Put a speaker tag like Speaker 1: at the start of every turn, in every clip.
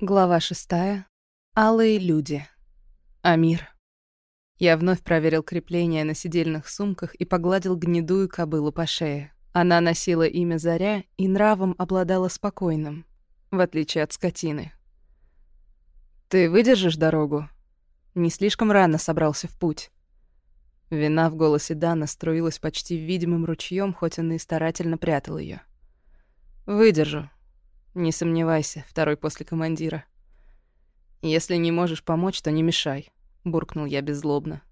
Speaker 1: Глава шестая. Алые люди. Амир. Я вновь проверил крепление на сидельных сумках и погладил гнедую кобылу по шее. Она носила имя Заря и нравом обладала спокойным, в отличие от скотины. «Ты выдержишь дорогу?» Не слишком рано собрался в путь. Вина в голосе Дана струилась почти видимым ручьем, хоть он и старательно прятал ее. «Выдержу», не сомневайся, второй после командира. Если не можешь помочь, то не мешай, буркнул я беззлобно.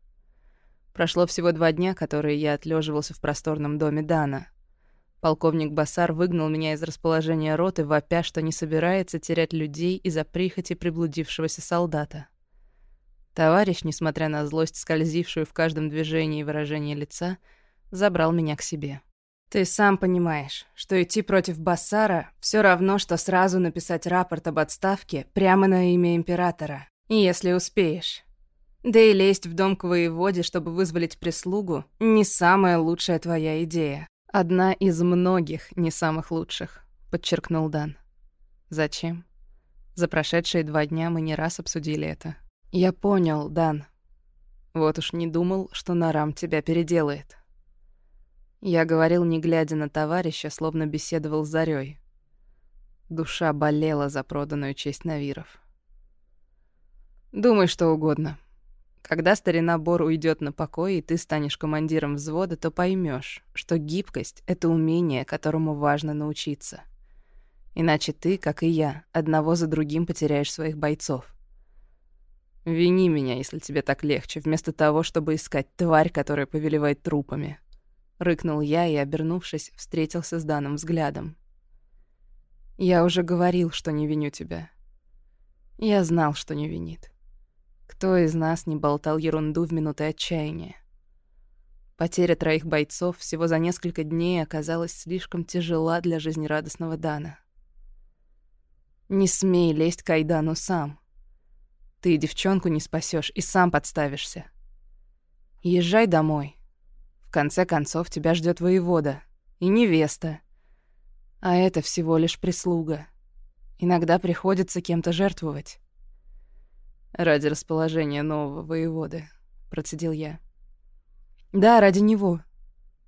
Speaker 1: Прошло всего два дня, которые я отлеживался в просторном доме Дана. Полковник Басар выгнал меня из расположения роты, вопя, что не собирается терять людей из-за прихоти приблудившегося солдата. Товарищ, несмотря на злость, скользившую в каждом движении и выражении лица, забрал меня к себе. Ты сам понимаешь, что идти против Бассара все равно, что сразу написать рапорт об отставке прямо на имя императора. Если успеешь. Да и лезть в дом к воеводе, чтобы вызволить прислугу, не самая лучшая твоя идея. Одна из многих не самых лучших, подчеркнул Дан. Зачем? За прошедшие два дня мы не раз обсудили это. Я понял, Дан. Вот уж не думал, что Нарам тебя переделает. Я говорил, не глядя на товарища, словно беседовал с Зарёй. Душа болела за проданную честь Навиров. «Думай что угодно. Когда старина Бор уйдет на покой, и ты станешь командиром взвода, то поймешь, что гибкость — это умение, которому важно научиться. Иначе ты, как и я, одного за другим потеряешь своих бойцов. Вини меня, если тебе так легче, вместо того, чтобы искать тварь, которая повелевает трупами». Рыкнул я и, обернувшись, встретился с данным взглядом. «Я уже говорил, что не виню тебя. Я знал, что не винит. Кто из нас не болтал ерунду в минуты отчаяния? Потеря троих бойцов всего за несколько дней оказалась слишком тяжела для жизнерадостного Дана. Не смей лезть к Айдану сам. Ты девчонку не спасешь и сам подставишься. Езжай домой конце концов, тебя ждет воевода и невеста. А это всего лишь прислуга. Иногда приходится кем-то жертвовать. Ради расположения нового воеводы, процедил я. Да, ради него.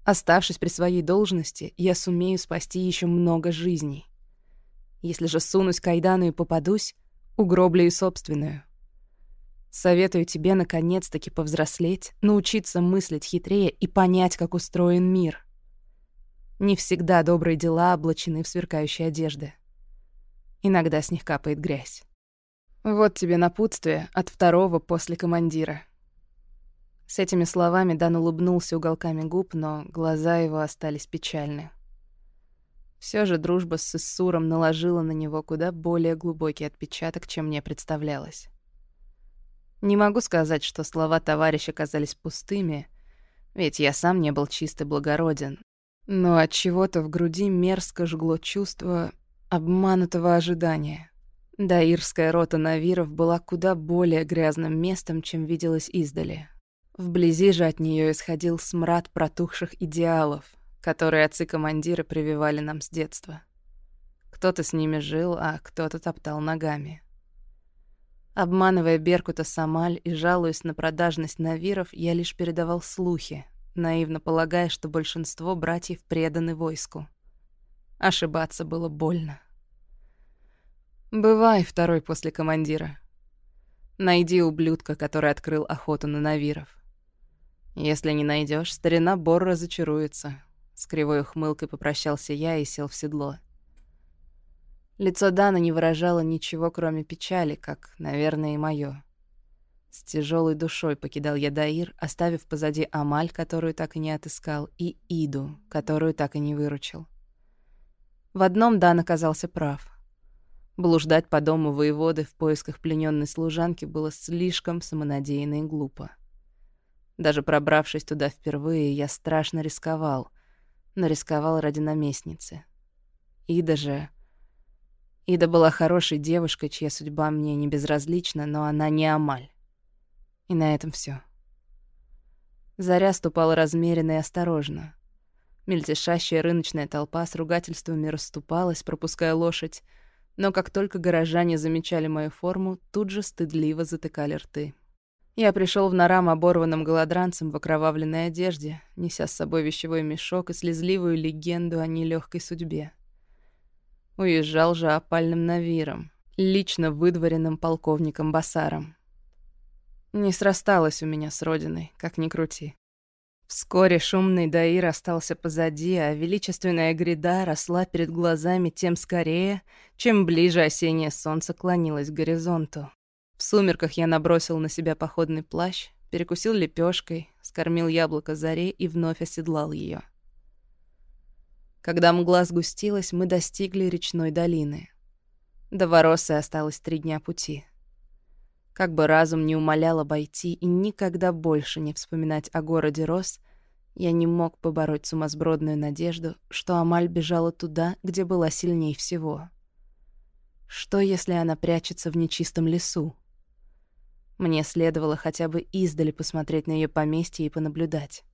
Speaker 1: Оставшись при своей должности, я сумею спасти еще много жизней. Если же сунусь к Айдану и попадусь, угроблю и собственную. Советую тебе наконец-таки повзрослеть, научиться мыслить хитрее и понять, как устроен мир. Не всегда добрые дела облачены в сверкающие одежды. Иногда с них капает грязь. Вот тебе напутствие от второго после командира. С этими словами Дан улыбнулся уголками губ, но глаза его остались печальны. Все же дружба с Иссуром наложила на него куда более глубокий отпечаток, чем мне представлялось. Не могу сказать, что слова товарища казались пустыми, ведь я сам не был чисто благороден. Но от чего-то в груди мерзко жгло чувство обманутого ожидания. Даирская рота Навиров была куда более грязным местом, чем виделось издали. Вблизи же от нее исходил смрад протухших идеалов, которые отцы-командиры прививали нам с детства. Кто-то с ними жил, а кто-то топтал ногами. Обманывая Беркута Самаль и жалуясь на продажность Навиров, я лишь передавал слухи, наивно полагая, что большинство братьев преданы войску. Ошибаться было больно. «Бывай второй после командира. Найди ублюдка, который открыл охоту на Навиров. Если не найдешь, старина Бор разочаруется». С кривой ухмылкой попрощался я и сел в седло. Лицо Дана не выражало ничего, кроме печали, как, наверное, и моё. С тяжелой душой покидал я Даир, оставив позади Амаль, которую так и не отыскал, и Иду, которую так и не выручил. В одном Дан оказался прав. Блуждать по дому воеводы в поисках плененной служанки было слишком самонадеянно и глупо. Даже пробравшись туда впервые, я страшно рисковал, но рисковал ради наместницы. Ида же Ида была хорошей девушкой, чья судьба мне не безразлична, но она не Амаль. И на этом все. Заря ступала размеренно и осторожно. Мельтешащая рыночная толпа с ругательствами расступалась, пропуская лошадь, Но как только горожане замечали мою форму, тут же стыдливо затыкали рты. Я пришел в Нарам оборванным голодранцем в окровавленной одежде, неся с собой вещевой мешок и слезливую легенду о нелегкой судьбе. Уезжал же опальным навиром, лично выдворенным полковником Басаром. Не срасталось у меня с родиной, как ни крути. Вскоре шумный Даир остался позади, а величественная гряда росла перед глазами тем скорее, чем ближе осеннее солнце клонилось к горизонту. В сумерках я набросил на себя походный плащ, перекусил лепешкой, скормил яблоко заре и вновь оседлал ее. Когда мгла сгустилась, мы достигли речной долины. До Воросы осталось три дня пути. Как бы разум не умолял обойти и никогда больше не вспоминать о городе Рос, я не мог побороть сумасбродную надежду, что Амаль бежала туда, где была сильней всего. Что, если она прячется в нечистом лесу? Мне следовало хотя бы издали посмотреть на ее поместье и понаблюдать.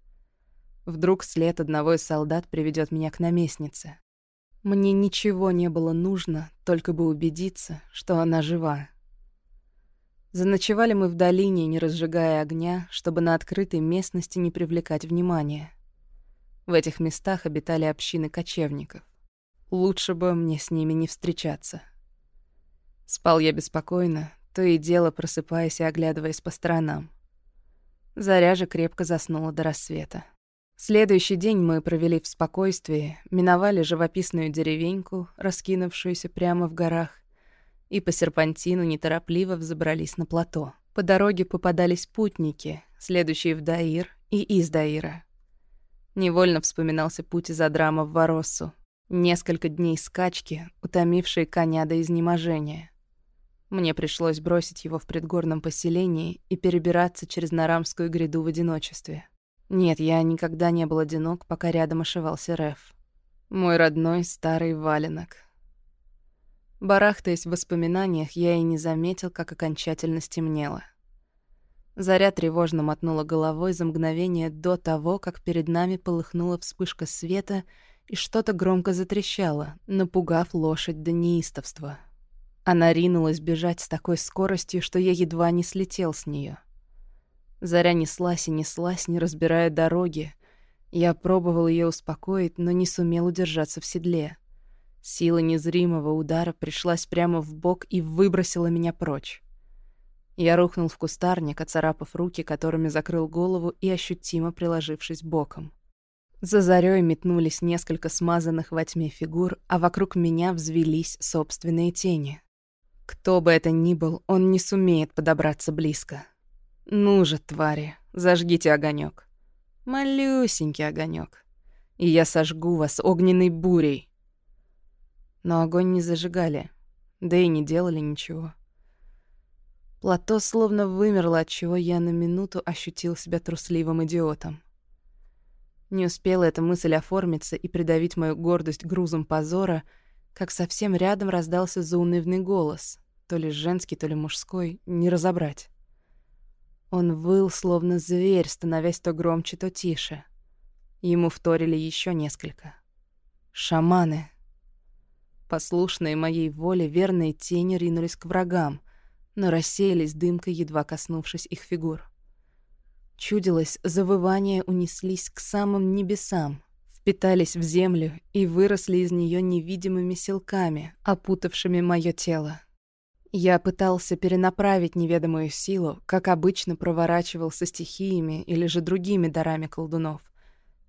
Speaker 1: Вдруг след одного из солдат приведет меня к наместнице. Мне ничего не было нужно, только бы убедиться, что она жива. Заночевали мы в долине, не разжигая огня, чтобы на открытой местности не привлекать внимания. В этих местах обитали общины кочевников. Лучше бы мне с ними не встречаться. Спал я беспокойно, то и дело просыпаясь и оглядываясь по сторонам. Заря же крепко заснула до рассвета. Следующий день мы провели в спокойствии, миновали живописную деревеньку, раскинувшуюся прямо в горах, и по серпантину неторопливо взобрались на плато. По дороге попадались путники, следующие в Даир и из Даира. Невольно вспоминался путь из Адрама в Вороссу. Несколько дней скачки, утомившие коня до изнеможения. Мне пришлось бросить его в предгорном поселении и перебираться через Нарамскую гряду в одиночестве. Нет, я никогда не был одинок, пока рядом ошивался Реф. Мой родной старый валенок. Барахтаясь в воспоминаниях, я и не заметил, как окончательно стемнело. Заря тревожно мотнула головой за мгновение до того, как перед нами полыхнула вспышка света и что-то громко затрещало, напугав лошадь до неистовства. Она ринулась бежать с такой скоростью, что я едва не слетел с нее. Заря неслась и неслась, не разбирая дороги. Я пробовал ее успокоить, но не сумел удержаться в седле. Сила незримого удара пришлась прямо в бок и выбросила меня прочь. Я рухнул в кустарник, оцарапав руки, которыми закрыл голову и ощутимо приложившись боком. За зарей метнулись несколько смазанных во тьме фигур, а вокруг меня взвелись собственные тени. Кто бы это ни был, он не сумеет подобраться близко. Ну же, твари, зажгите огонек. Малюсенький огонек. И я сожгу вас огненной бурей. Но огонь не зажигали, да и не делали ничего. Плато словно вымерло, от чего я на минуту ощутил себя трусливым идиотом. Не успела эта мысль оформиться и придавить мою гордость грузом позора — как совсем рядом раздался заунывный голос, то ли женский, то ли мужской, не разобрать. Он выл, словно зверь, становясь то громче, то тише. Ему вторили еще несколько. Шаманы. Послушные моей воле, верные тени ринулись к врагам, но рассеялись дымкой, едва коснувшись их фигур. Чудилось, завывания унеслись к самым небесам, впитались в землю и выросли из нее невидимыми силками, опутавшими мое тело. Я пытался перенаправить неведомую силу, как обычно проворачивал со стихиями или же другими дарами колдунов.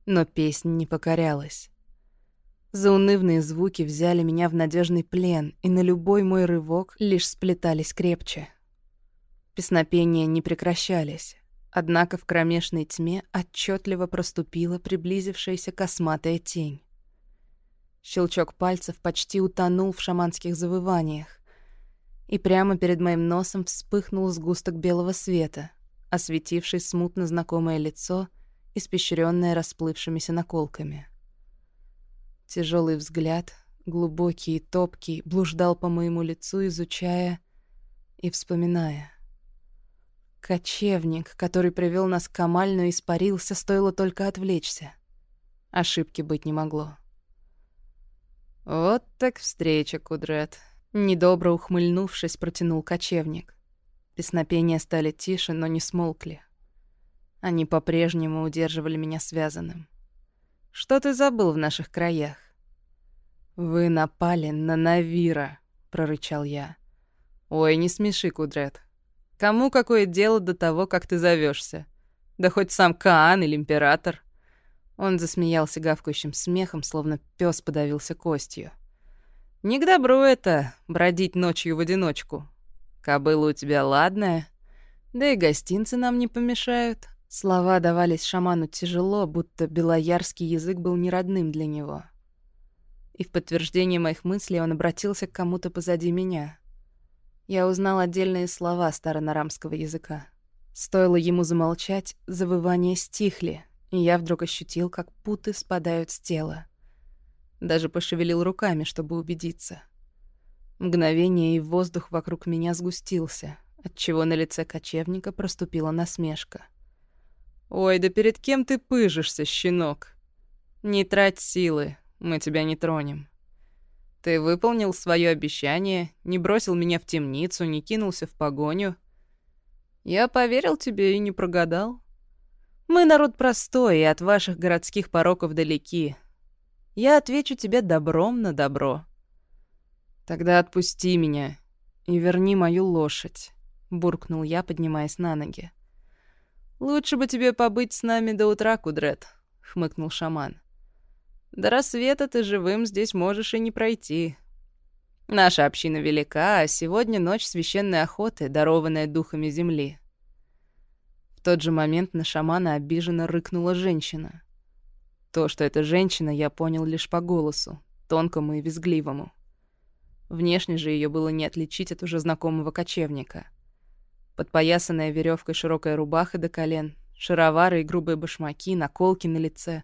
Speaker 1: Но песня не покорялась. Заунывные звуки взяли меня в надежный плен, и на любой мой рывок лишь сплетались крепче. Песнопения не прекращались. Однако в кромешной тьме отчетливо проступила приблизившаяся косматая тень. Щелчок пальцев почти утонул в шаманских завываниях, и прямо перед моим носом вспыхнул сгусток белого света, осветивший смутно знакомое лицо, испещренное расплывшимися наколками. Тяжелый взгляд, глубокий и топкий, блуждал по моему лицу, изучая и вспоминая. Кочевник, который привел нас к Камальну, испарился, стоило только отвлечься. Ошибки быть не могло. «Вот так встреча, Кудрет. Недобро ухмыльнувшись, протянул кочевник. Песнопения стали тише, но не смолкли. Они по-прежнему удерживали меня связанным. «Что ты забыл в наших краях?» «Вы напали на Навира», — прорычал я. «Ой, не смеши, Кудрет. Кому какое дело до того, как ты зовешься? Да хоть сам Каан или Император». Он засмеялся гавкающим смехом, словно пес подавился костью. «Не к добру это, бродить ночью в одиночку. Кобыла у тебя ладная, да и гостинцы нам не помешают». Слова давались шаману тяжело, будто белоярский язык был неродным для него. И в подтверждение моих мыслей он обратился к кому-то позади меня. Я узнал отдельные слова старонарамского языка. Стоило ему замолчать, завывания стихли, и я вдруг ощутил, как путы спадают с тела. Даже пошевелил руками, чтобы убедиться. Мгновение, и воздух вокруг меня сгустился, отчего на лице кочевника проступила насмешка. «Ой, да перед кем ты пыжишься, щенок? Не трать силы, мы тебя не тронем. Ты выполнил свое обещание, не бросил меня в темницу, не кинулся в погоню. Я поверил тебе и не прогадал. Мы народ простой и от ваших городских пороков далеки. Я отвечу тебе добром на добро. Тогда отпусти меня и верни мою лошадь, буркнул я, поднимаясь на ноги. «Лучше бы тебе побыть с нами до утра, Кудрет», — хмыкнул шаман. «До рассвета ты живым здесь можешь и не пройти. Наша община велика, а сегодня ночь священной охоты, дарованная духами земли». В тот же момент на шамана обиженно рыкнула женщина. То, что это женщина, я понял лишь по голосу, тонкому и визгливому. Внешне же ее было не отличить от уже знакомого кочевника — Подпоясанная веревкой широкая рубаха до колен, шаровары и грубые башмаки, наколки на лице,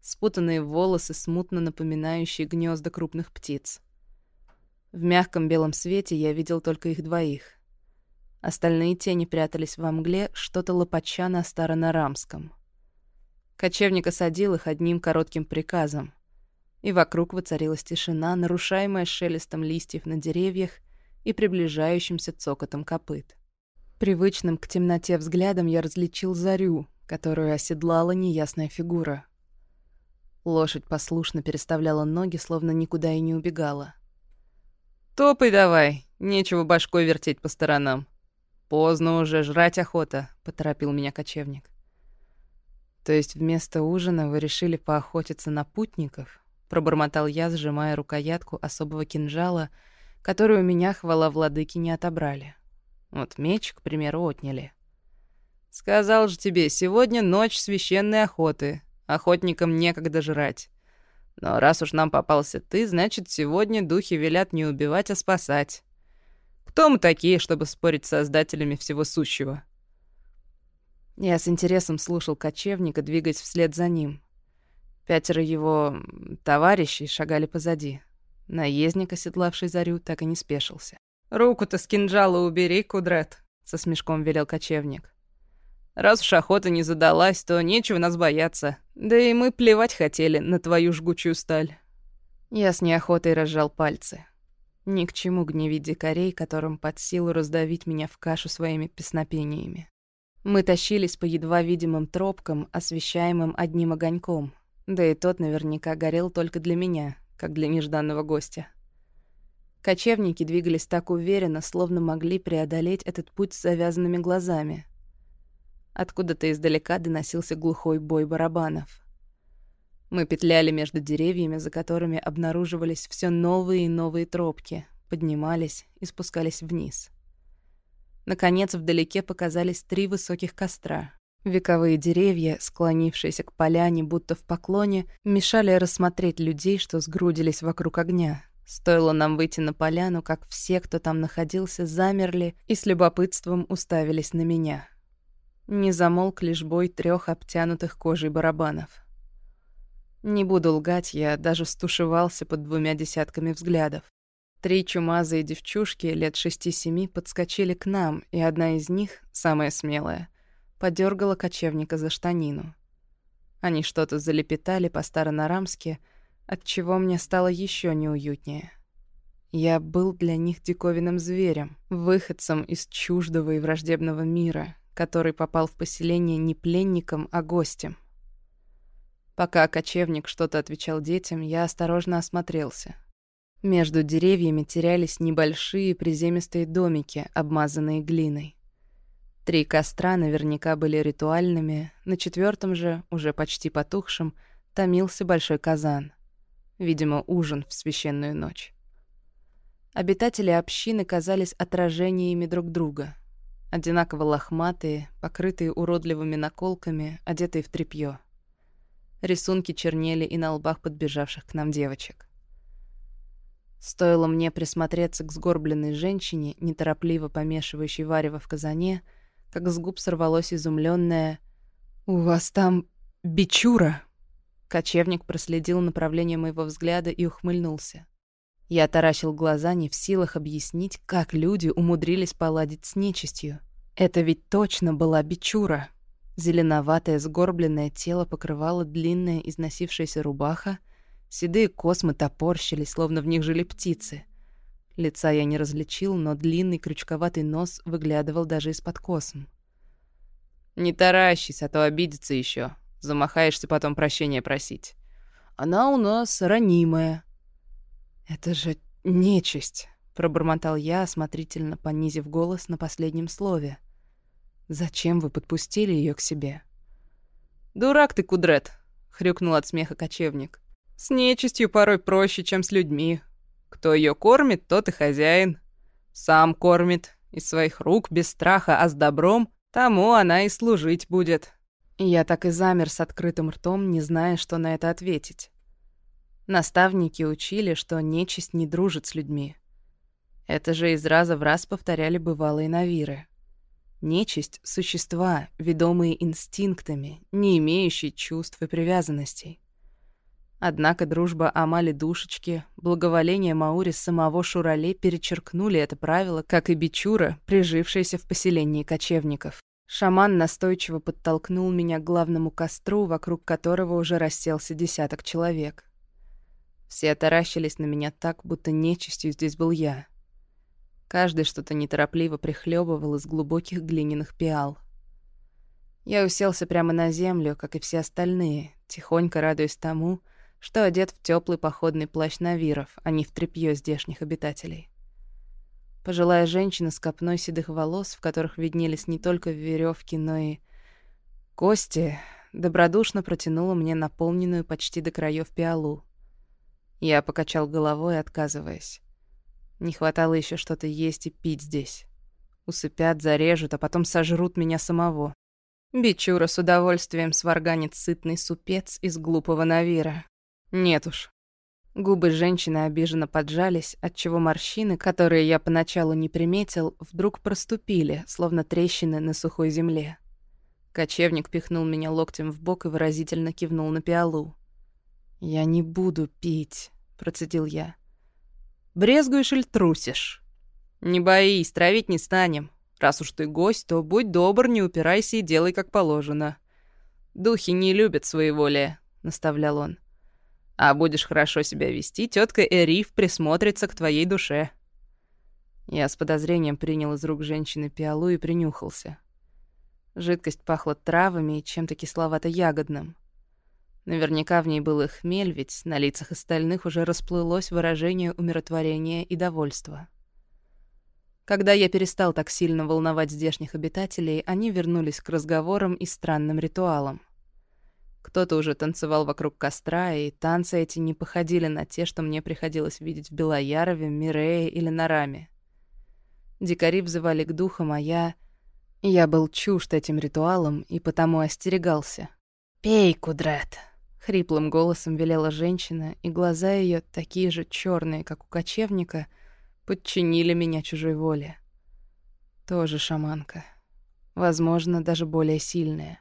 Speaker 1: спутанные волосы, смутно напоминающие гнезда крупных птиц. В мягком белом свете я видел только их двоих. Остальные тени прятались во мгле, что-то лопача на старонарамском. Кочевник осадил их одним коротким приказом, и вокруг воцарилась тишина, нарушаемая шелестом листьев на деревьях и приближающимся цокотом копыт. Привычным к темноте взглядом я различил зарю, которую оседлала неясная фигура. Лошадь послушно переставляла ноги, словно никуда и не убегала. «Топай давай, нечего башкой вертеть по сторонам. Поздно уже, жрать охота», — поторопил меня кочевник. «То есть вместо ужина вы решили поохотиться на путников?» — пробормотал я, сжимая рукоятку особого кинжала, который у меня, хвала владыки, не отобрали. Вот меч, к примеру, отняли. Сказал же тебе, сегодня ночь священной охоты. Охотникам некогда жрать. Но раз уж нам попался ты, значит, сегодня духи велят не убивать, а спасать. Кто мы такие, чтобы спорить с создателями всего сущего? Я с интересом слушал кочевника, двигаясь вслед за ним. Пятеро его товарищей шагали позади. Наездник, оседлавший Зарю, так и не спешился. «Руку-то с кинжала убери, Кудрет», — со смешком велел кочевник. «Раз уж охота не задалась, то нечего нас бояться. Да и мы плевать хотели на твою жгучую сталь». Я с неохотой разжал пальцы. Ни к чему гневить дикарей, которым под силу раздавить меня в кашу своими песнопениями. Мы тащились по едва видимым тропкам, освещаемым одним огоньком, да и тот наверняка горел только для меня, как для нежданного гостя. Кочевники двигались так уверенно, словно могли преодолеть этот путь с завязанными глазами. Откуда-то издалека доносился глухой бой барабанов. Мы петляли между деревьями, за которыми обнаруживались все новые и новые тропки, поднимались и спускались вниз. Наконец, вдалеке показались три высоких костра. Вековые деревья, склонившиеся к поляне, будто в поклоне, мешали рассмотреть людей, что сгрудились вокруг огня. Стоило нам выйти на поляну, как все, кто там находился, замерли и с любопытством уставились на меня. Не замолк лишь бой трех обтянутых кожей барабанов. Не буду лгать, я даже стушевался под двумя десятками взглядов. Три чумазые девчушки лет шести-семи подскочили к нам, и одна из них, самая смелая, подергала кочевника за штанину. Они что-то залепетали по-старонарамски — отчего мне стало еще неуютнее. Я был для них диковинным зверем, выходцем из чуждого и враждебного мира, который попал в поселение не пленником, а гостем. Пока кочевник что-то отвечал детям, я осторожно осмотрелся. Между деревьями терялись небольшие приземистые домики, обмазанные глиной. Три костра наверняка были ритуальными, на четвертом же, уже почти потухшем, томился большой казан. Видимо, ужин в священную ночь. Обитатели общины казались отражениями друг друга. Одинаково лохматые, покрытые уродливыми наколками, одетые в тряпьё. Рисунки чернели и на лбах подбежавших к нам девочек. Стоило мне присмотреться к сгорбленной женщине, неторопливо помешивающей варево в казане, как с губ сорвалось изумленное «У вас там бичура?» Кочевник проследил направление моего взгляда и ухмыльнулся. Я таращил глаза, не в силах объяснить, как люди умудрились поладить с нечистью. Это ведь точно была бичура. Зеленоватое сгорбленное тело покрывало длинная износившаяся рубаха, седые космы топорщились, словно в них жили птицы. Лица я не различил, но длинный крючковатый нос выглядывал даже из-под косм. «Не таращись, а то обидится еще. Замахаешься потом прощения просить. Она у нас ранимая», «Это же нечисть», — пробормотал я, осмотрительно понизив голос на последнем слове. «Зачем вы подпустили ее к себе?» «Дурак ты, Кудрет», — хрюкнул от смеха кочевник. «С нечистью порой проще, чем с людьми. Кто ее кормит, тот и хозяин. Сам кормит, из своих рук, без страха, а с добром, тому она и служить будет». Я так и замер с открытым ртом, не зная, что на это ответить. Наставники учили, что нечисть не дружит с людьми. Это же из раза в раз повторяли бывалые навиры. Нечисть — существа, ведомые инстинктами, не имеющие чувств и привязанностей. Однако дружба Амали Душечки, благоволение Маури самого Шурале перечеркнули это правило, как и Бичура, прижившаяся в поселении кочевников. Шаман настойчиво подтолкнул меня к главному костру, вокруг которого уже расселся десяток человек. Все таращились на меня так, будто нечистью здесь был я. Каждый что-то неторопливо прихлебывал из глубоких глиняных пиал. Я уселся прямо на землю, как и все остальные, тихонько радуясь тому, что одет в теплый походный плащ навиров, а не в тряпье здешних обитателей. Пожилая женщина с копной седых волос, в которых виднелись не только веревки, но и кости, добродушно протянула мне наполненную почти до краев пиалу. Я покачал головой, отказываясь. Не хватало еще что-то есть и пить здесь. Усыпят, зарежут, а потом сожрут меня самого. Бичура с удовольствием сварганит сытный супец из глупого навира. Нет уж. Губы женщины обиженно поджались, отчего морщины, которые я поначалу не приметил, вдруг проступили, словно трещины на сухой земле. Кочевник пихнул меня локтем в бок и выразительно кивнул на пиалу. «Я не буду пить», — процедил я. «Брезгуешь или трусишь?» «Не боись, травить не станем. Раз уж ты гость, то будь добр, не упирайся и делай как положено. Духи не любят своеволия», — наставлял он. «А будешь хорошо себя вести, тетка Эриф присмотрится к твоей душе». Я с подозрением принял из рук женщины пиалу и принюхался. Жидкость пахла травами и чем-то кисловато-ягодным. Наверняка в ней был и хмель, ведь на лицах остальных уже расплылось выражение умиротворения и довольства. Когда я перестал так сильно волновать здешних обитателей, они вернулись к разговорам и странным ритуалам. Кто-то уже танцевал вокруг костра, и танцы эти не походили на те, что мне приходилось видеть в Белоярове, Мирее или Нараме. Дикари взывали к духам, а я... Я был чужд этим ритуалам и потому остерегался. «Пей, Кудрет!» Хриплым голосом велела женщина, и глаза ее, такие же черные, как у кочевника, подчинили меня чужой воле. Тоже шаманка. Возможно, даже более сильная.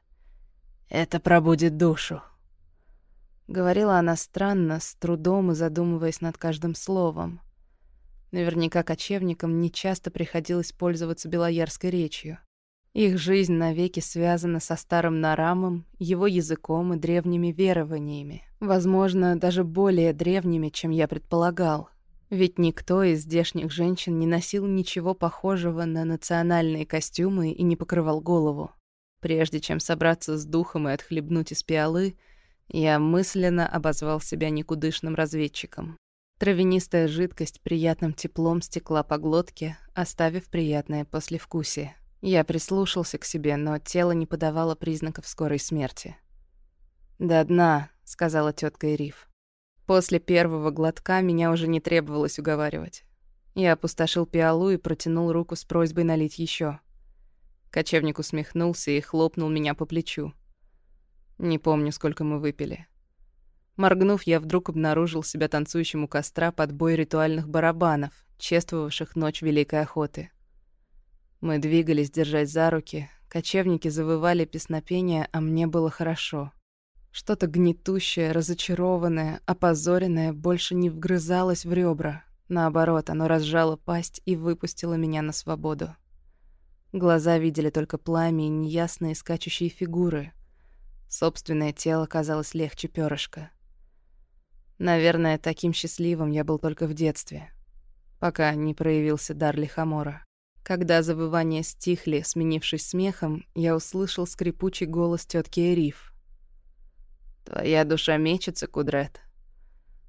Speaker 1: «Это пробудит душу», — говорила она странно, с трудом и задумываясь над каждым словом. Наверняка кочевникам нечасто приходилось пользоваться белоярской речью. Их жизнь навеки связана со старым Нарамом, его языком и древними верованиями. Возможно, даже более древними, чем я предполагал. Ведь никто из здешних женщин не носил ничего похожего на национальные костюмы и не покрывал голову. Прежде чем собраться с духом и отхлебнуть из пиалы, я мысленно обозвал себя никудышным разведчиком. Травянистая жидкость приятным теплом стекла по глотке, оставив приятное послевкусие. Я прислушался к себе, но тело не подавало признаков скорой смерти. «До дна», — сказала тетка Ириф. После первого глотка меня уже не требовалось уговаривать. Я опустошил пиалу и протянул руку с просьбой налить еще. Кочевник усмехнулся и хлопнул меня по плечу. Не помню, сколько мы выпили. Моргнув, я вдруг обнаружил себя танцующим у костра под бой ритуальных барабанов, чествовавших ночь Великой Охоты. Мы двигались, держась за руки, кочевники завывали песнопения, а мне было хорошо. Что-то гнетущее, разочарованное, опозоренное больше не вгрызалось в ребра. Наоборот, оно разжало пасть и выпустило меня на свободу. Глаза видели только пламя и неясные скачущие фигуры. Собственное тело казалось легче перышка. Наверное, таким счастливым я был только в детстве, пока не проявился дар лихомора. Когда завывания стихли, сменившись смехом, я услышал скрипучий голос тетки Эриф. «Твоя душа мечется, Кудрет».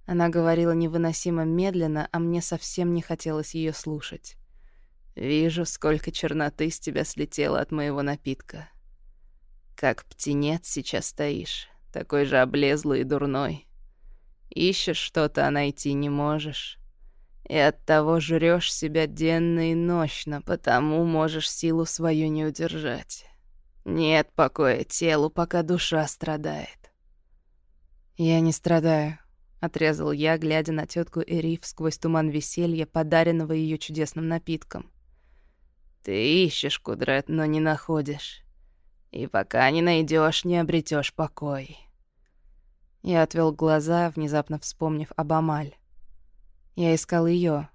Speaker 1: Она говорила невыносимо медленно, а мне совсем не хотелось ее слушать. «Вижу, сколько черноты с тебя слетело от моего напитка. Как птенец сейчас стоишь, такой же облезлый и дурной. Ищешь что-то, а найти не можешь. И оттого жрёшь себя денно и нощно, потому можешь силу свою не удержать. Нет покоя телу, пока душа страдает. «Я не страдаю», — отрезал я, глядя на тетку Эриф сквозь туман веселья, подаренного ее чудесным напитком. «Ты ищешь, Кудрет, но не находишь. И пока не найдешь, не обретешь покой». Я отвел глаза, внезапно вспомнив об Амаль. Я искал ее.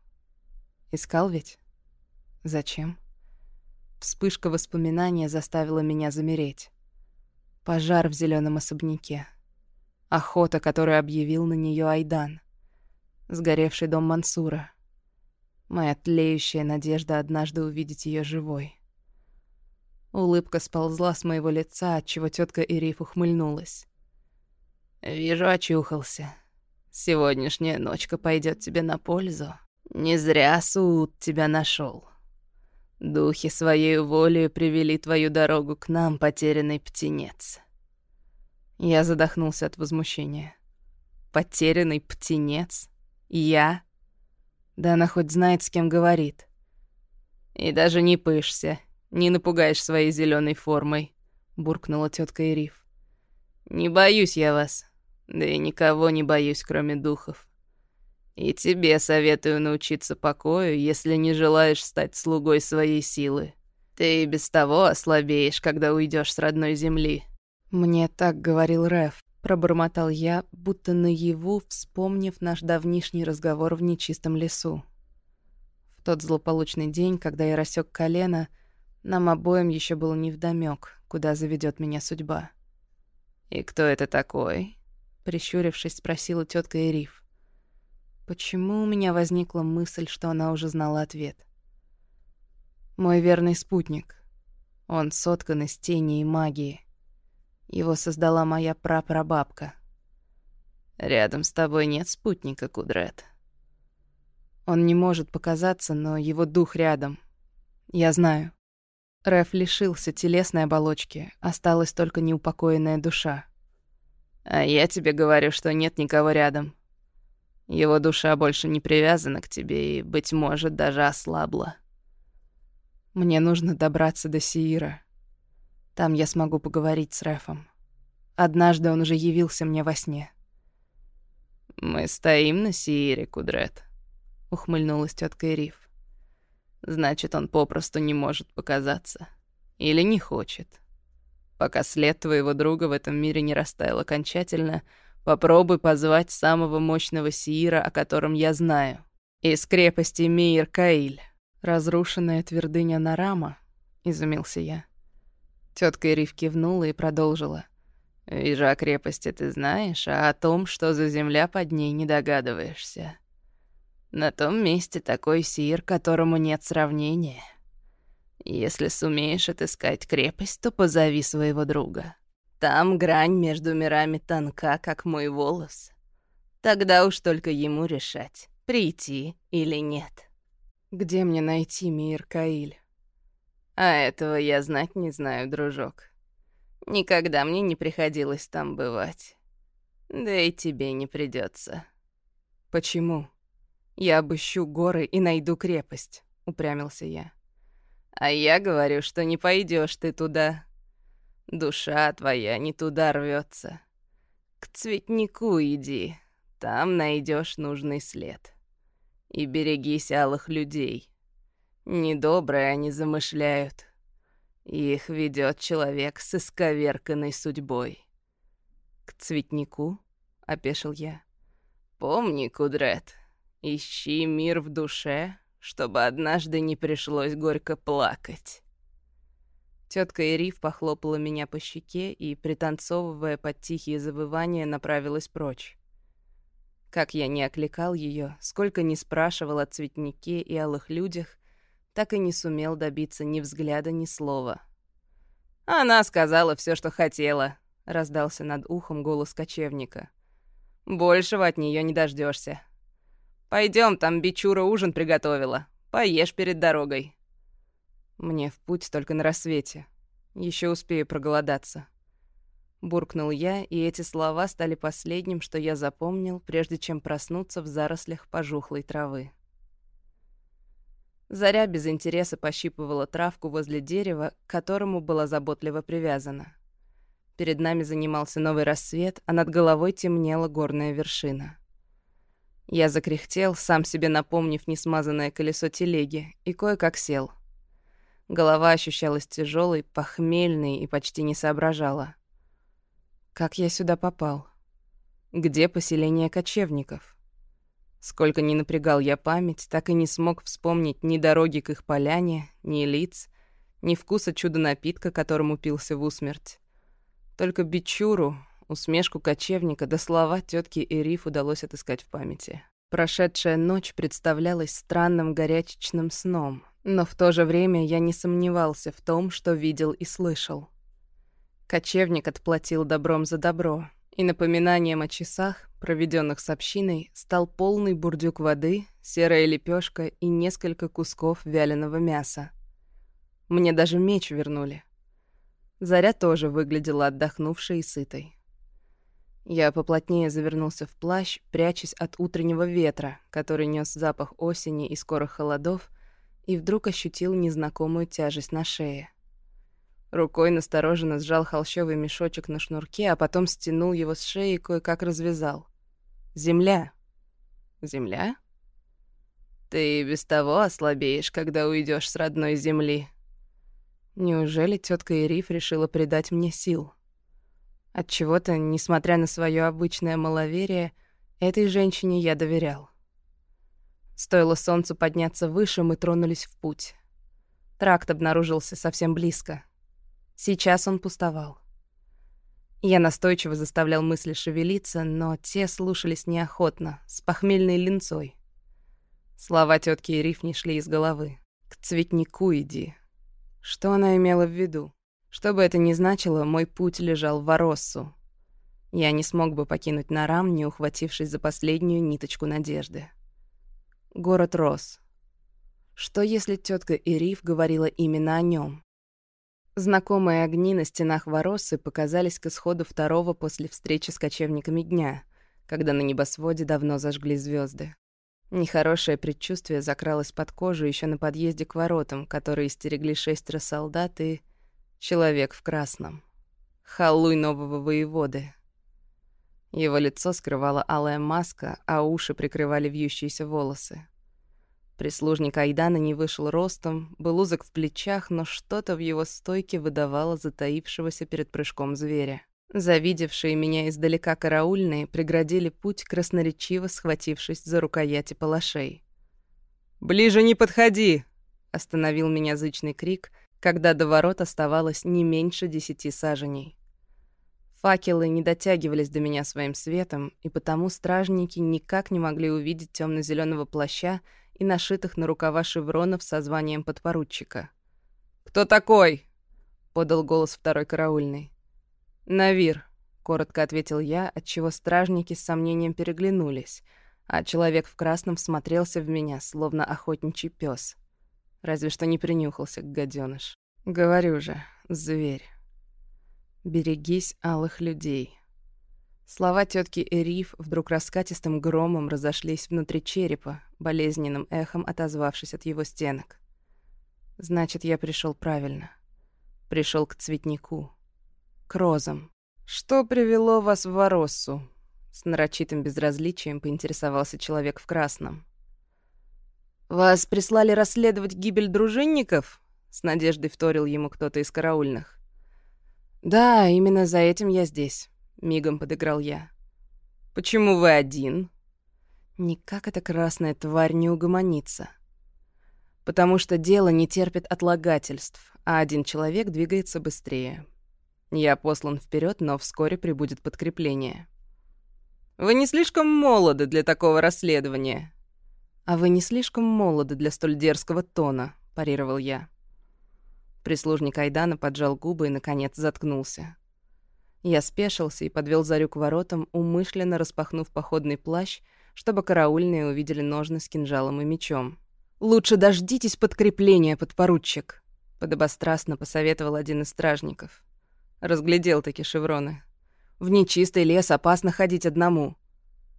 Speaker 1: Искал ведь? Зачем? Вспышка воспоминания заставила меня замереть. Пожар в зеленом особняке. Охота, которую объявил на нее Айдан. Сгоревший дом Мансура. Моя тлеющая надежда однажды увидеть ее живой. Улыбка сползла с моего лица, отчего тетка Ириф ухмыльнулась. «Вижу, очухался. Сегодняшняя ночка пойдет тебе на пользу. Не зря Сууд тебя нашел. Духи своей волей привели твою дорогу к нам, потерянный птенец». Я задохнулся от возмущения. «Потерянный птенец? Я?» Да она хоть знает, с кем говорит. «И даже не пышься, не напугаешь своей зеленой формой», — буркнула тетка Ириф. «Не боюсь я вас. Да и никого не боюсь, кроме духов. И тебе советую научиться покою, если не желаешь стать слугой своей силы. Ты и без того ослабеешь, когда уйдешь с родной земли. Мне так говорил Реф, пробормотал я, будто наяву, вспомнив наш давнишний разговор в нечистом лесу. В тот злополучный день, когда я рассек колено, нам обоим еще было невдомёк, куда заведет меня судьба. «И кто это такой?» Прищурившись, спросила тетка Эриф. Почему у меня возникла мысль, что она уже знала ответ? Мой верный спутник. Он соткан из тени и магии. Его создала моя прапрабабка. Рядом с тобой нет спутника, Кудрет. Он не может показаться, но его дух рядом. Я знаю. Рэф лишился телесной оболочки, осталась только неупокоенная душа. А я тебе говорю, что нет никого рядом. Его душа больше не привязана к тебе и, быть может, даже ослабла. Мне нужно добраться до Сиира. Там я смогу поговорить с Рефом. Однажды он уже явился мне во сне. «Мы стоим на Сиире, Кудрет», — ухмыльнулась тетка Эриф. «Значит, он попросту не может показаться. Или не хочет. Пока след твоего друга в этом мире не растаял окончательно, попробуй позвать самого мощного Сиира, о котором я знаю. Из крепости Мейр-Каиль. Разрушенная твердыня Нарама, изумился я. Тетка Ириф кивнула и продолжила. «Вижу, о крепости ты знаешь, а о том, что за земля под ней, не догадываешься. На том месте такой сир, которому нет сравнения. Если сумеешь отыскать крепость, то позови своего друга. Там грань между мирами тонка, как мой волос. Тогда уж только ему решать, прийти или нет. Где мне найти мир, Каиль? А этого я знать не знаю, дружок. Никогда мне не приходилось там бывать. Да и тебе не придется. Почему? Я обыщу горы и найду крепость, упрямился я. А я говорю, что не пойдешь ты туда. Душа твоя не туда рвется. К цветнику иди, там найдешь нужный след. И берегись алых людей. Недобрые они замышляют. Их ведет человек с исковерканной судьбой. «К цветнику?» — опешил я. «Помни, Кудрет, ищи мир в душе, чтобы однажды не пришлось горько плакать». Тетка Ириф похлопала меня по щеке и, пританцовывая под тихие завывания, направилась прочь. Как я не окликал ее, сколько не спрашивал о цветнике и алых людях, так и не сумел добиться ни взгляда, ни слова. «Она сказала все, что хотела», — раздался над ухом голос кочевника. «Большего от нее не дождешься. Пойдем, там Бичура ужин приготовила. Поешь перед дорогой». Мне в путь только на рассвете. Еще успею проголодаться. Буркнул я, и эти слова стали последним, что я запомнил, прежде чем проснуться в зарослях пожухлой травы. Заря без интереса пощипывала травку возле дерева, к которому была заботливо привязана. Перед нами занимался новый рассвет, а над головой темнела горная вершина. Я закряхтел, сам себе напомнив несмазанное колесо телеги, и кое-как сел. Голова ощущалась тяжелой, похмельной и почти не соображала. Как я сюда попал? Где поселение кочевников? Сколько ни напрягал я память, так и не смог вспомнить ни дороги к их поляне, ни лиц, ни вкуса чудо-напитка, которым упился в усмерть. Только бичуру, усмешку кочевника да слова тетки Эриф удалось отыскать в памяти. Прошедшая ночь представлялась странным горячечным сном, но в то же время я не сомневался в том, что видел и слышал. Кочевник отплатил добром за добро, и напоминанием о часах, проведенных с общиной, стал полный бурдюк воды, серая лепешка и несколько кусков вяленого мяса. Мне даже меч вернули. Заря тоже выглядела отдохнувшей и сытой. Я поплотнее завернулся в плащ, прячась от утреннего ветра, который нес запах осени и скорых холодов, и вдруг ощутил незнакомую тяжесть на шее. Рукой настороженно сжал холщовый мешочек на шнурке, а потом стянул его с шеи и кое-как развязал. «Земля». «Земля?» «Ты без того ослабеешь, когда уйдешь с родной земли», Неужели тетка Ириф решила придать мне сил? Отчего-то, несмотря на свое обычное маловерие, этой женщине я доверял. Стоило солнцу подняться выше, мы тронулись в путь. Тракт обнаружился совсем близко. Сейчас он пустовал. Я настойчиво заставлял мысли шевелиться, но те слушались неохотно, с похмельной линцой. Слова тетки Ириф не шли из головы. «К цветнику иди», что она имела в виду? Что бы это ни значило, мой путь лежал в Вороссу. Я не смог бы покинуть Нарам, не ухватившись за последнюю ниточку надежды. Город рос. Что если тетка Ириф говорила именно о нем? Знакомые огни на стенах Вороссы показались к исходу второго после встречи с кочевниками дня, когда на небосводе давно зажгли звезды. Нехорошее предчувствие закралось под кожу еще на подъезде к воротам, которые стерегли шестеро солдат и... человек в красном. Халлуй нового воеводы. Его лицо скрывала алая маска, а уши прикрывали вьющиеся волосы. Прислужник Айдана не вышел ростом, был узок в плечах, но что-то в его стойке выдавало затаившегося перед прыжком зверя. Завидевшие меня издалека караульные преградили путь, красноречиво схватившись за рукояти палашей. «Ближе не подходи!» — остановил меня зычный крик, когда до ворот оставалось не меньше десяти саженей. Факелы не дотягивались до меня своим светом, и потому стражники никак не могли увидеть темно зеленого плаща и нашитых на рукава шевронов со званием подпоручика. «Кто такой?» — подал голос второй караульный. «Навир», — коротко ответил я, отчего стражники с сомнением переглянулись, а человек в красном всмотрелся в меня, словно охотничий пес. Разве что не принюхался, гаденыш. «Говорю же, зверь». «Берегись алых людей». Слова тетки Эриф вдруг раскатистым громом разошлись внутри черепа, болезненным эхом отозвавшись от его стенок. Значит, я пришел правильно. Пришел к цветнику. К розам. «Что привело вас в Вороссу?» С нарочитым безразличием поинтересовался человек в красном. «Вас прислали расследовать гибель дружинников?» С надеждой вторил ему кто-то из караульных. «Да, именно за этим я здесь», — мигом подыграл я. «Почему вы один?» Никак эта красная тварь не угомонится. Потому что дело не терпит отлагательств, а один человек двигается быстрее. Я послан вперед, но вскоре прибудет подкрепление. «Вы не слишком молоды для такого расследования?» «А вы не слишком молоды для столь дерзкого тона», — парировал я. Прислужник Айдана поджал губы и, наконец, заткнулся. Я спешился и подвел Зарю к воротам, умышленно распахнув походный плащ, чтобы караульные увидели ножны с кинжалом и мечом. «Лучше дождитесь подкрепления, подпоручик», — подобострастно посоветовал один из стражников. Разглядел таки шевроны. «В нечистый лес опасно ходить одному.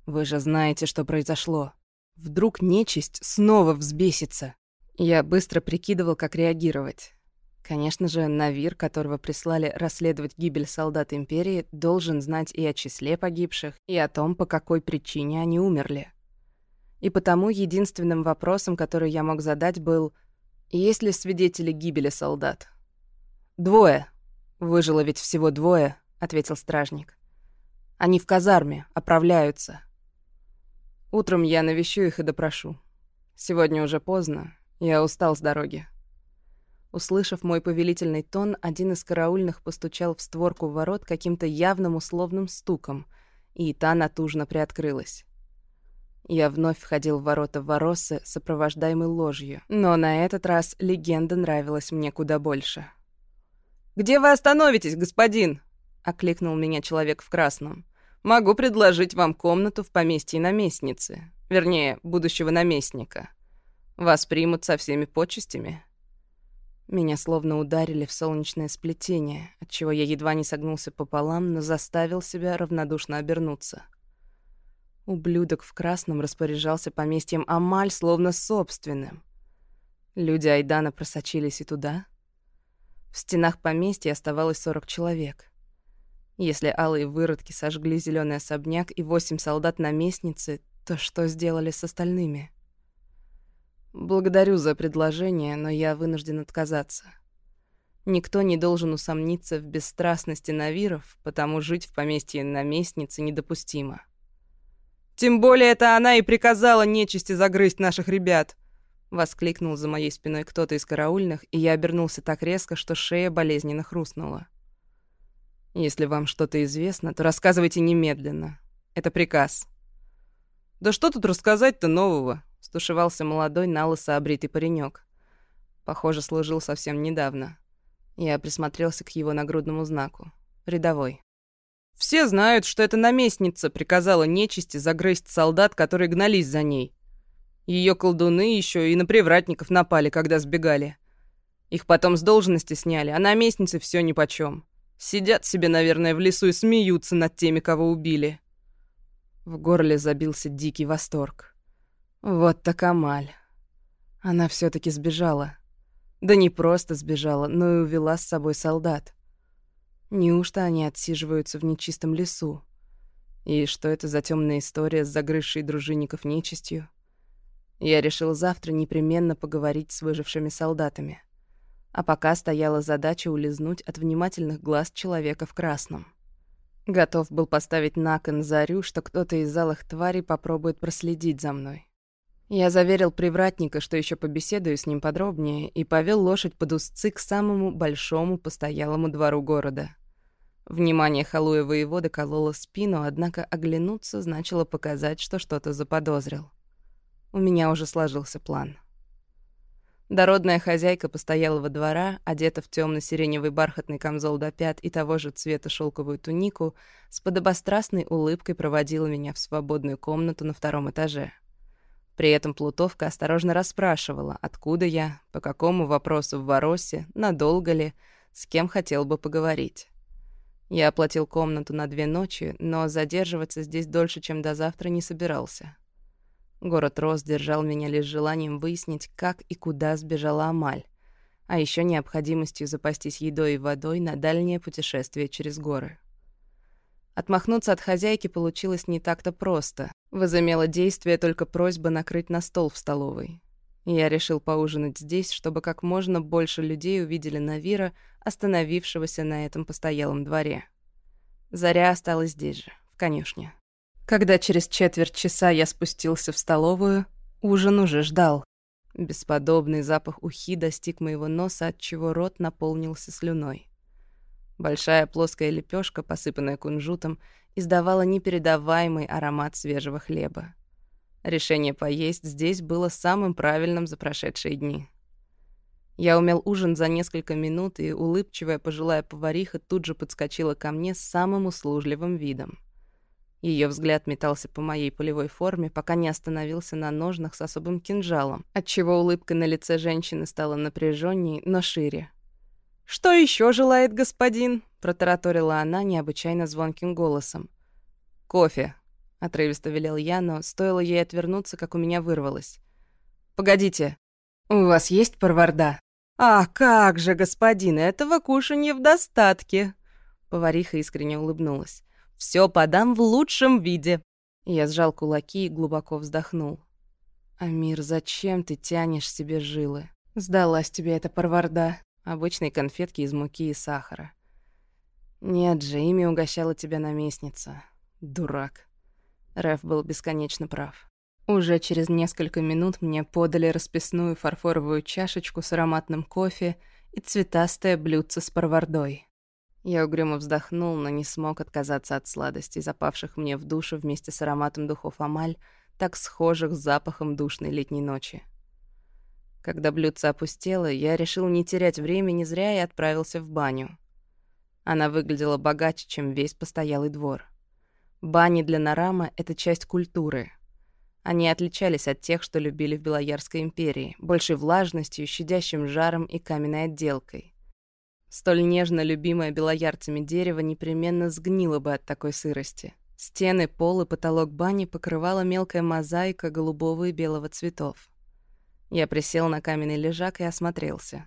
Speaker 1: Вы же знаете, что произошло. Вдруг нечисть снова взбесится». Я быстро прикидывал, как реагировать. Конечно же, Навир, которого прислали расследовать гибель солдат Империи, должен знать и о числе погибших, и о том, по какой причине они умерли. И потому единственным вопросом, который я мог задать, был, есть ли свидетели гибели солдат? «Двое. Выжило ведь всего двое», — ответил стражник. «Они в казарме, оправляются. Утром я навещу их и допрошу. Сегодня уже поздно, я устал с дороги». Услышав мой повелительный тон, один из караульных постучал в створку ворот каким-то явным условным стуком, и та натужно приоткрылась. Я вновь входил в ворота Воросы, сопровождаемый ложью, но на этот раз легенда нравилась мне куда больше. «Где вы остановитесь, господин?» — окликнул меня человек в красном. «Могу предложить вам комнату в поместье наместницы, вернее, будущего наместника. Вас примут со всеми почестями». Меня словно ударили в солнечное сплетение, отчего я едва не согнулся пополам, но заставил себя равнодушно обернуться. Ублюдок в красном распоряжался поместьем Амаль словно собственным. Люди Айдана просочились и туда. В стенах поместья оставалось сорок человек. Если алые выродки сожгли зеленый особняк и восемь солдат наместницы, то что сделали с остальными? Благодарю за предложение, но я вынужден отказаться. Никто не должен усомниться в бесстрастности Навиров, потому жить в поместье наместницы недопустимо. «Тем более это она и приказала нечисти загрызть наших ребят!» Воскликнул за моей спиной кто-то из караульных, и я обернулся так резко, что шея болезненно хрустнула. «Если вам что-то известно, то рассказывайте немедленно. Это приказ». «Да что тут рассказать-то нового?» Стушевался молодой, налысо обритый паренек. Похоже, служил совсем недавно. Я присмотрелся к его нагрудному знаку. Рядовой. «Все знают, что эта наместница приказала нечисти загрызть солдат, которые гнались за ней. Ее колдуны еще и на привратников напали, когда сбегали. Их потом с должности сняли, а наместницы все нипочем. Сидят себе, наверное, в лесу и смеются над теми, кого убили». В горле забился дикий восторг. Вот так Амаль. Она все таки сбежала. Да не просто сбежала, но и увела с собой солдат. Неужто они отсиживаются в нечистом лесу? И что это за темная история с загрызшей дружинников нечистью? Я решил завтра непременно поговорить с выжившими солдатами. А пока стояла задача улизнуть от внимательных глаз человека в красном. Готов был поставить на кон зарю, что кто-то из залых тварей попробует проследить за мной. Я заверил привратника, что еще побеседую с ним подробнее, и повел лошадь под узцы к самому большому постоялому двору города. Внимание Халуя воевода кололо спину, однако оглянуться значило показать, что что-то заподозрил. У меня уже сложился план. Дородная хозяйка постоялого двора, одета в темно сиреневый бархатный камзол до пят и того же цвета шелковую тунику, с подобострастной улыбкой проводила меня в свободную комнату на втором этаже. При этом Плутовка осторожно расспрашивала, откуда я, по какому вопросу в Воросе, надолго ли, с кем хотел бы поговорить. Я оплатил комнату на две ночи, но задерживаться здесь дольше, чем до завтра, не собирался. Город Рос держал меня лишь желанием выяснить, как и куда сбежала Амаль, а еще необходимостью запастись едой и водой на дальнее путешествие через горы. Отмахнуться от хозяйки получилось не так-то просто. Возымела действие только просьба накрыть на стол в столовой. Я решил поужинать здесь, чтобы как можно больше людей увидели Навира, остановившегося на этом постоялом дворе. Заря осталась здесь же, в конюшне. Когда через четверть часа я спустился в столовую, ужин уже ждал. Бесподобный запах ухи достиг моего носа, отчего рот наполнился слюной. Большая плоская лепешка, посыпанная кунжутом, издавала непередаваемый аромат свежего хлеба. Решение поесть здесь было самым правильным за прошедшие дни. Я умел ужин за несколько минут, и улыбчивая пожилая повариха тут же подскочила ко мне с самым услужливым видом. Ее взгляд метался по моей полевой форме, пока не остановился на ножнах с особым кинжалом, отчего улыбка на лице женщины стала напряженней, но шире. «Что еще желает господин?» — протараторила она необычайно звонким голосом. «Кофе», — отрывисто велел я, но стоило ей отвернуться, как у меня вырвалось. «Погодите, у вас есть парварда?» «А как же, господин, этого кушанья в достатке!» Повариха искренне улыбнулась. Все подам в лучшем виде». Я сжал кулаки и глубоко вздохнул. «Амир, зачем ты тянешь себе жилы? Сдалась тебе эта парварда. Обычные конфетки из муки и сахара. Нет же, ими угощала тебя наместница. Дурак». Рэф был бесконечно прав. Уже через несколько минут мне подали расписную фарфоровую чашечку с ароматным кофе и цветастое блюдце с парвардой. Я угрюмо вздохнул, но не смог отказаться от сладостей, запавших мне в душу вместе с ароматом духов Амаль, так схожих с запахом душной летней ночи. Когда блюдце опустело, я решил не терять времени зря и отправился в баню. Она выглядела богаче, чем весь постоялый двор. Бани для Нарама — это часть культуры. Они отличались от тех, что любили в Белоярской империи, большей влажностью, щадящим жаром и каменной отделкой. Столь нежно любимое белоярцами дерево непременно сгнило бы от такой сырости. Стены, пол и потолок бани покрывала мелкая мозаика голубого и белого цветов. Я присел на каменный лежак и осмотрелся.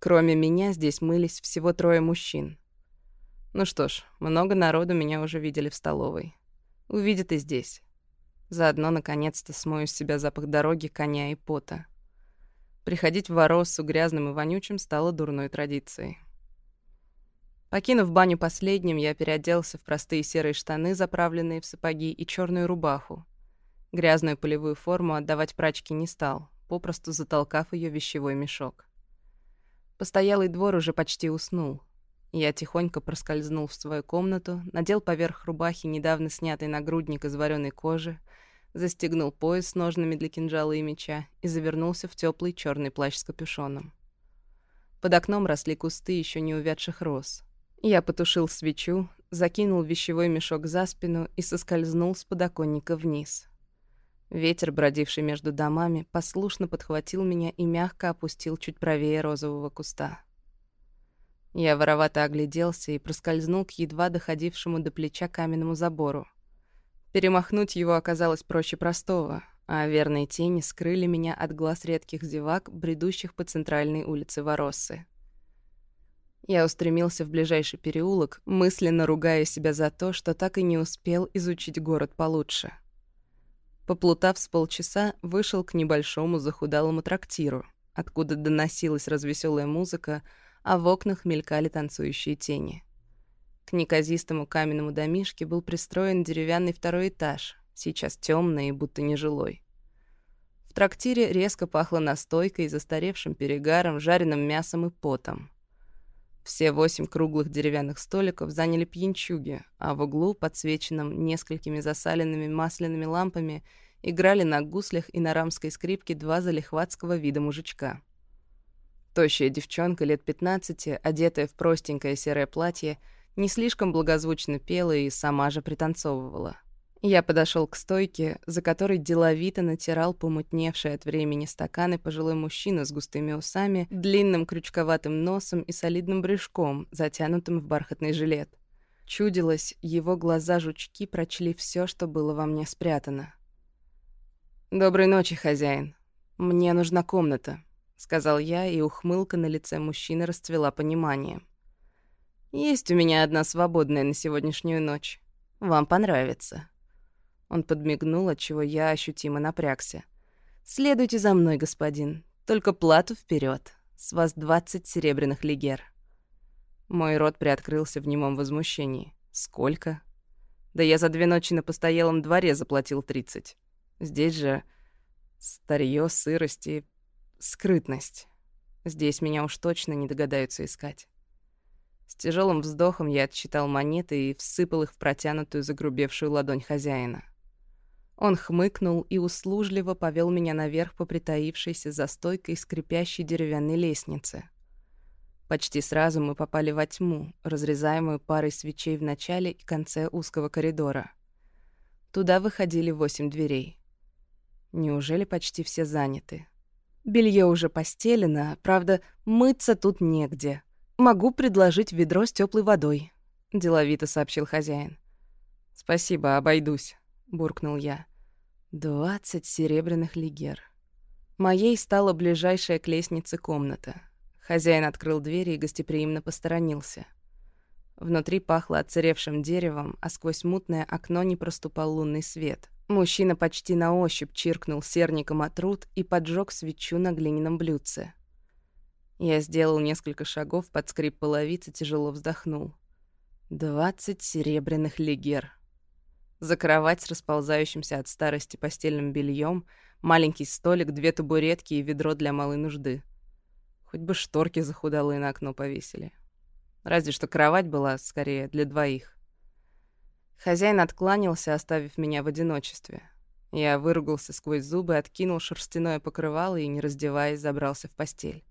Speaker 1: Кроме меня здесь мылись всего трое мужчин. Ну что ж, много народу меня уже видели в столовой. Увидят и здесь. Заодно, наконец-то, смою с себя запах дороги, коня и пота. Приходить в Воросу грязным и вонючим стало дурной традицией. Покинув баню последним, я переоделся в простые серые штаны, заправленные в сапоги, и черную рубаху. Грязную полевую форму отдавать прачке не стал, попросту затолкав ее вещевой мешок. Постоялый двор уже почти уснул. Я тихонько проскользнул в свою комнату, надел поверх рубахи недавно снятый нагрудник из вареной кожи, застегнул пояс с ножными для кинжала и меча и завернулся в теплый черный плащ с капюшоном. Под окном росли кусты еще не увядших роз. Я потушил свечу, закинул вещевой мешок за спину и соскользнул с подоконника вниз. Ветер, бродивший между домами, послушно подхватил меня и мягко опустил чуть правее розового куста. Я воровато огляделся и проскользнул к едва доходившему до плеча каменному забору. Перемахнуть его оказалось проще простого, а верные тени скрыли меня от глаз редких зевак, бредущих по центральной улице Вороссы. Я устремился в ближайший переулок, мысленно ругая себя за то, что так и не успел изучить город получше. Поплутав с полчаса, вышел к небольшому захудалому трактиру, откуда доносилась развеселая музыка, а в окнах мелькали танцующие тени. К неказистому каменному домишке был пристроен деревянный второй этаж, сейчас темный и будто нежилой. В трактире резко пахло настойкой, застаревшим перегаром, жареным мясом и потом. Все восемь круглых деревянных столиков заняли пьянчуги, а в углу, подсвеченном несколькими засаленными масляными лампами, играли на гуслях и на рамской скрипке два залихватского вида мужичка. Тощая девчонка лет 15, одетая в простенькое серое платье, не слишком благозвучно пела и сама же пританцовывала. Я подошел к стойке, за которой деловито натирал помутневшие от времени стаканы пожилой мужчина с густыми усами, длинным крючковатым носом и солидным брюшком, затянутым в бархатный жилет. Чудилось, его глаза-жучки прочли все, что было во мне спрятано. «Доброй ночи, хозяин. Мне нужна комната», — сказал я, и ухмылка на лице мужчины расцвела пониманием. «Есть у меня одна свободная на сегодняшнюю ночь. Вам понравится». Он подмигнул, отчего я ощутимо напрягся. «Следуйте за мной, господин. Только плату вперед. С вас двадцать серебряных лигер». Мой рот приоткрылся в немом возмущении. «Сколько?» «Да я за две ночи на постоялом дворе заплатил тридцать. Здесь же старье, сырость и скрытность. Здесь меня уж точно не догадаются искать». С тяжелым вздохом я отсчитал монеты и всыпал их в протянутую загрубевшую ладонь хозяина. Он хмыкнул и услужливо повел меня наверх по притаившейся за стойкой скрипящей деревянной лестнице. Почти сразу мы попали во тьму, разрезаемую парой свечей в начале и конце узкого коридора. Туда выходили восемь дверей. Неужели почти все заняты? Белье уже постелено, правда, мыться тут негде. Могу предложить ведро с теплой водой, деловито сообщил хозяин. Спасибо, обойдусь, буркнул я. Двадцать серебряных лигер. Моей стала ближайшая к лестнице комната. Хозяин открыл двери и гостеприимно посторонился. Внутри пахло отцаревшим деревом, а сквозь мутное окно не проступал лунный свет. Мужчина почти на ощупь чиркнул серником от руд и поджег свечу на глиняном блюдце. Я сделал несколько шагов под скрип половицы, тяжело вздохнул. «Двадцать серебряных лигер». За кровать с расползающимся от старости постельным бельем, маленький столик, две табуретки и ведро для малой нужды. Хоть бы шторки захудалые на окно повесили. Разве что кровать была, скорее, для двоих. Хозяин откланялся, оставив меня в одиночестве. Я выругался сквозь зубы, откинул шерстяное покрывало и, не раздеваясь, забрался в постель.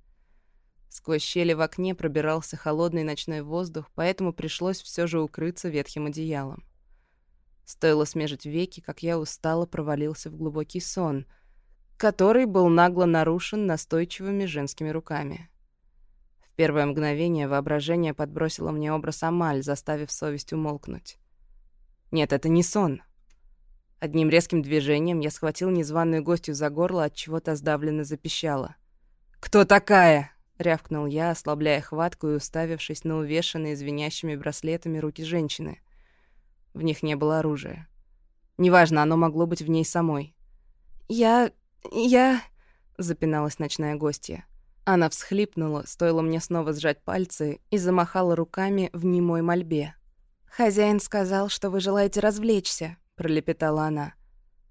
Speaker 1: Сквозь щели в окне пробирался холодный ночной воздух, поэтому пришлось все же укрыться ветхим одеялом. Стоило смежить веки, как я устало провалился в глубокий сон, который был нагло нарушен настойчивыми женскими руками. В первое мгновение воображение подбросило мне образ Амаль, заставив совесть умолкнуть. Нет, это не сон. Одним резким движением я схватил незваную гостью за горло, от чего-то сдавленно запищала. «Кто такая?» — рявкнул я, ослабляя хватку и уставившись на увешанные звенящими браслетами руки женщины — в них не было оружия. Неважно, оно могло быть в ней самой. «Я... я...» — запиналась ночная гостья. Она всхлипнула, стоило мне снова сжать пальцы, и замахала руками в немой мольбе. «Хозяин сказал, что вы желаете развлечься», — пролепетала она.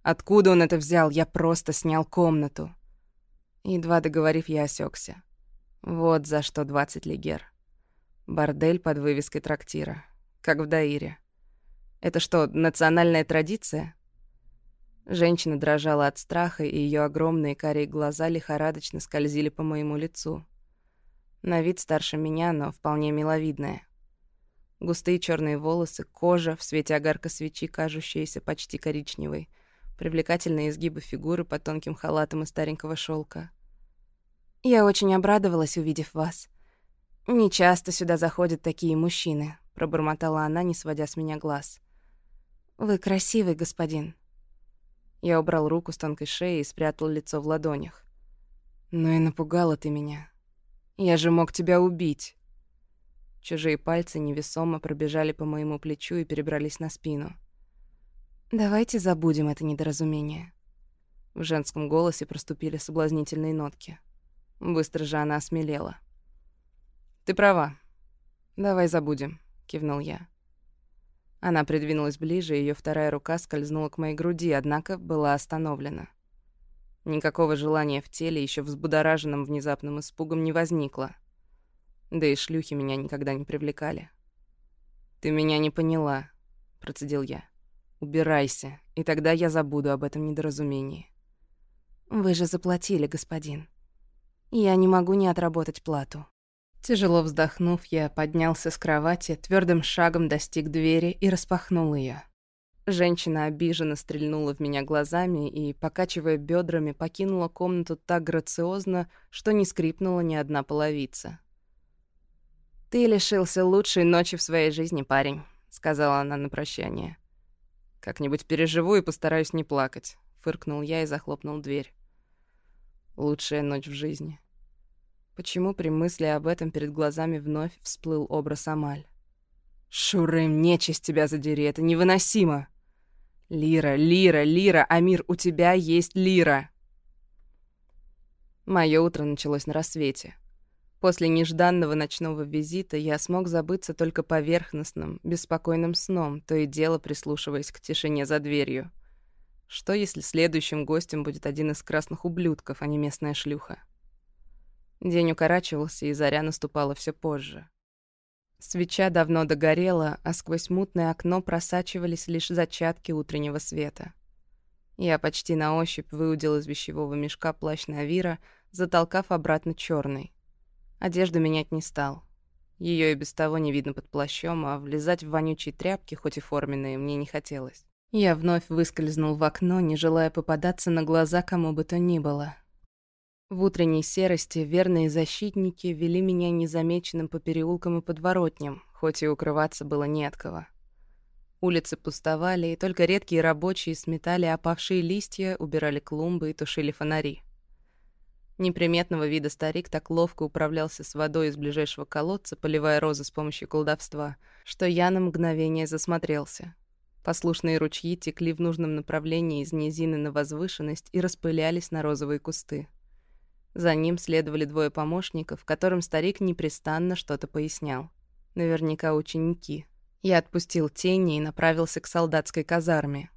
Speaker 1: «Откуда он это взял? Я просто снял комнату». Едва договорив, я осекся. Вот за что двадцать лигер. Бордель под вывеской трактира, как в Даире. Это что, национальная традиция? Женщина дрожала от страха, и ее огромные карие глаза лихорадочно скользили по моему лицу. На вид старше меня, но вполне миловидная. Густые черные волосы, кожа, в свете огарка свечи, кажущаяся почти коричневой, привлекательные изгибы фигуры под тонким халатом из старенького шелка. «Я очень обрадовалась, увидев вас. Не часто сюда заходят такие мужчины», — пробормотала она, не сводя с меня глаз. «Вы красивый, господин». Я убрал руку с тонкой шеи и спрятал лицо в ладонях. «Ну и напугала ты меня. Я же мог тебя убить». Чужие пальцы невесомо пробежали по моему плечу и перебрались на спину. «Давайте забудем это недоразумение». В женском голосе проступили соблазнительные нотки. Быстро же она осмелела. «Ты права. Давай забудем», — кивнул я. Она придвинулась ближе, её вторая рука скользнула к моей груди, однако была остановлена. Никакого желания в теле, ещё взбудораженным внезапным испугом, не возникло. Да и шлюхи меня никогда не привлекали. «Ты меня не поняла», — процедил я. «Убирайся, и тогда я забуду об этом недоразумении».
Speaker 2: «Вы же заплатили, господин. Я не могу не отработать плату».
Speaker 1: Тяжело вздохнув, я поднялся с кровати, твердым шагом достиг двери и распахнул ее. Женщина обиженно стрельнула в меня глазами и, покачивая бедрами, покинула комнату так грациозно, что не скрипнула ни одна половица. «Ты лишился лучшей ночи в своей жизни, парень», — сказала она на прощание. «Как-нибудь переживу и постараюсь не плакать», — фыркнул я и захлопнул дверь. «Лучшая ночь в жизни». Почему при мысли об этом перед глазами вновь всплыл образ Амаль? «Шурым, нечисть тебя задери, это невыносимо!» «Лира, Лира, Лира, Амир, у тебя есть Лира!» Моё утро началось на рассвете. После нежданного ночного визита я смог забыться только поверхностным, беспокойным сном, то и дело прислушиваясь к тишине за дверью. Что, если следующим гостем будет один из красных ублюдков, а не местная шлюха? День укорачивался, и заря наступала все позже. Свеча давно догорела, а сквозь мутное окно просачивались лишь зачатки утреннего света. Я почти на ощупь выудил из вещевого мешка плащ Навира, затолкав обратно черный. Одежду менять не стал. Ее и без того не видно под плащом, а влезать в вонючие тряпки, хоть и форменные, мне не хотелось. Я вновь выскользнул в окно, не желая попадаться на глаза кому бы то ни было. В утренней серости верные защитники вели меня незамеченным по переулкам и подворотням, хоть и укрываться было не от кого. Улицы пустовали, и только редкие рабочие сметали опавшие листья, убирали клумбы и тушили фонари. Неприметного вида старик так ловко управлялся с водой из ближайшего колодца, поливая розы с помощью колдовства, что я на мгновение засмотрелся. Послушные ручьи текли в нужном направлении из низины на возвышенность и распылялись на розовые кусты. За ним следовали двое помощников, которым старик непрестанно что-то пояснял. Наверняка ученики. Я отпустил тени и направился к солдатской казарме.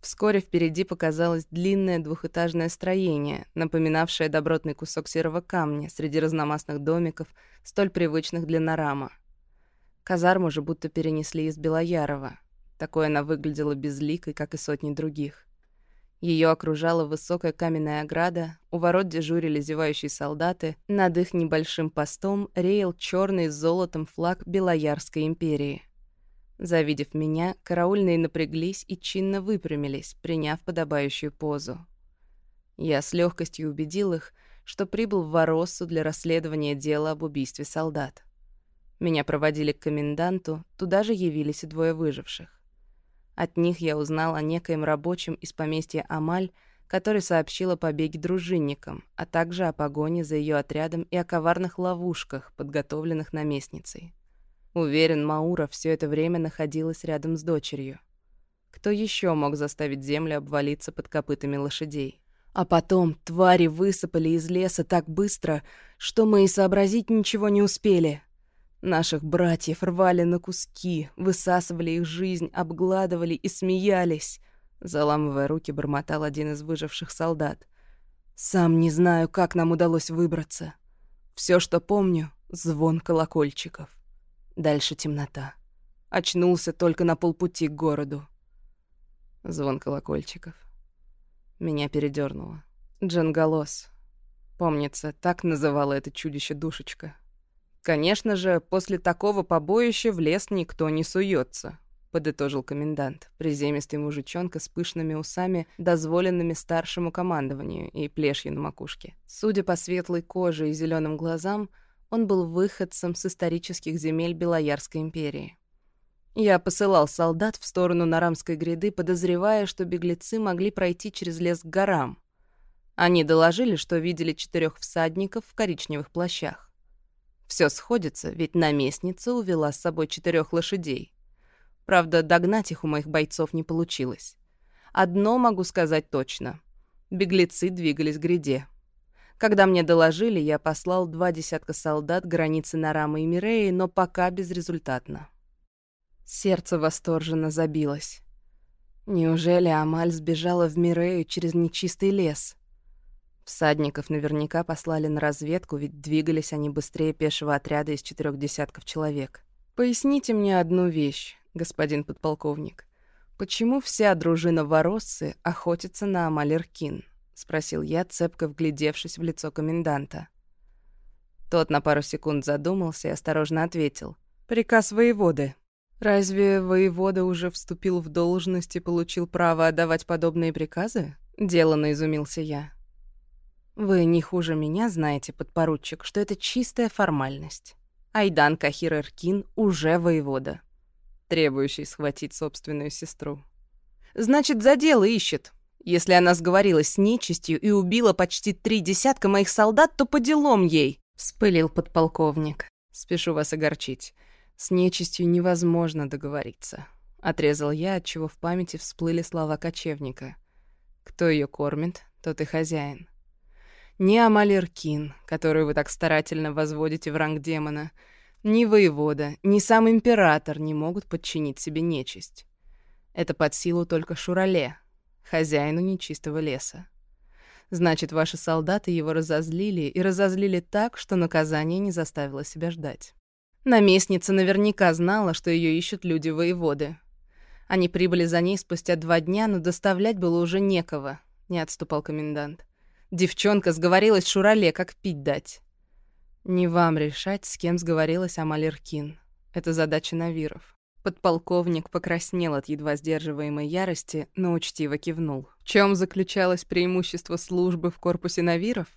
Speaker 1: Вскоре впереди показалось длинное двухэтажное строение, напоминавшее добротный кусок серого камня среди разномастных домиков, столь привычных для Нарама. Казарму же будто перенесли из Белоярова. Такое она выглядела безликой, как и сотни других. Ее окружала высокая каменная ограда, у ворот дежурили зевающие солдаты, над их небольшим постом реял черный с золотом флаг Белоярской империи. Завидев меня, караульные напряглись и чинно выпрямились, приняв подобающую позу. Я с легкостью убедил их, что прибыл в Вороссу для расследования дела об убийстве солдат. Меня проводили к коменданту, туда же явились и двое выживших. От них я узнал о некоем рабочем из поместья Амаль, который сообщил о побеге дружинникам, а также о погоне за ее отрядом и о коварных ловушках, подготовленных наместницей. Уверен, Маура все это время находилась рядом с дочерью. Кто еще мог заставить землю обвалиться под копытами лошадей? А потом твари высыпали из леса так быстро, что мы и сообразить ничего не успели. Наших братьев рвали на куски, высасывали их жизнь, обгладывали и смеялись. Заламывая руки, бормотал один из выживших солдат. «Сам не знаю, как нам удалось выбраться. Все, что помню — звон колокольчиков. Дальше темнота. Очнулся только на полпути к городу. Звон колокольчиков. Меня передернуло. Джангалос. Помнится, так называла это чудище душечка. «Конечно же, после такого побоища в лес никто не суется», — подытожил комендант, приземистый мужичонка с пышными усами, дозволенными старшему командованию и плешью на макушке. Судя по светлой коже и зеленым глазам, он был выходцем с исторических земель Белоярской империи. Я посылал солдат в сторону Нарамской гряды, подозревая, что беглецы могли пройти через лес к горам. Они доложили, что видели четырех всадников в коричневых плащах. Все сходится, ведь наместница увела с собой четырех лошадей. Правда, догнать их у моих бойцов не получилось. Одно могу сказать точно. Беглецы двигались к гряде. Когда мне доложили, я послал два десятка солдат границы Нарама и Миреи, но пока безрезультатно. Сердце восторженно забилось. Неужели Амаль сбежала в Мирею через нечистый лес? Всадников наверняка послали на разведку, ведь двигались они быстрее пешего отряда из четырех десятков человек. Поясните мне одну вещь, господин подполковник. Почему вся дружина Вороссы охотится на Амалеркин? спросил я, цепко вглядевшись в лицо коменданта. Тот на пару секунд задумался и осторожно ответил. «Приказ воеводы». «Разве воевода уже вступил в должность и получил право отдавать подобные приказы?» Делано изумился я. «Вы не хуже меня знаете, подпоручик, что это чистая формальность. Айдан Кахир Эркин уже воевода, требующий схватить собственную сестру. Значит, за дело ищет. Если она сговорилась с нечистью и убила почти три десятка моих солдат, то по делам ей», — вспылил подполковник. «Спешу вас огорчить. С нечистью невозможно договориться». Отрезал я, отчего в памяти всплыли слова кочевника. «Кто ее кормит, тот и хозяин». Ни Амалеркин, которую вы так старательно возводите в ранг демона, ни воевода, ни сам император не могут подчинить себе нечисть. Это под силу только Шурале, хозяину нечистого леса. Значит, ваши солдаты его разозлили и разозлили так, что наказание не заставило себя ждать. Наместница наверняка знала, что ее ищут люди-воеводы. Они прибыли за ней спустя два дня, но доставлять было уже некого, не отступал комендант. Девчонка сговорилась Шурале, как пить дать. Не вам решать, с кем сговорилась Амалеркин. Это задача Навиров. Подполковник покраснел от едва сдерживаемой ярости, но учтиво кивнул. В чем заключалось преимущество службы в корпусе Навиров?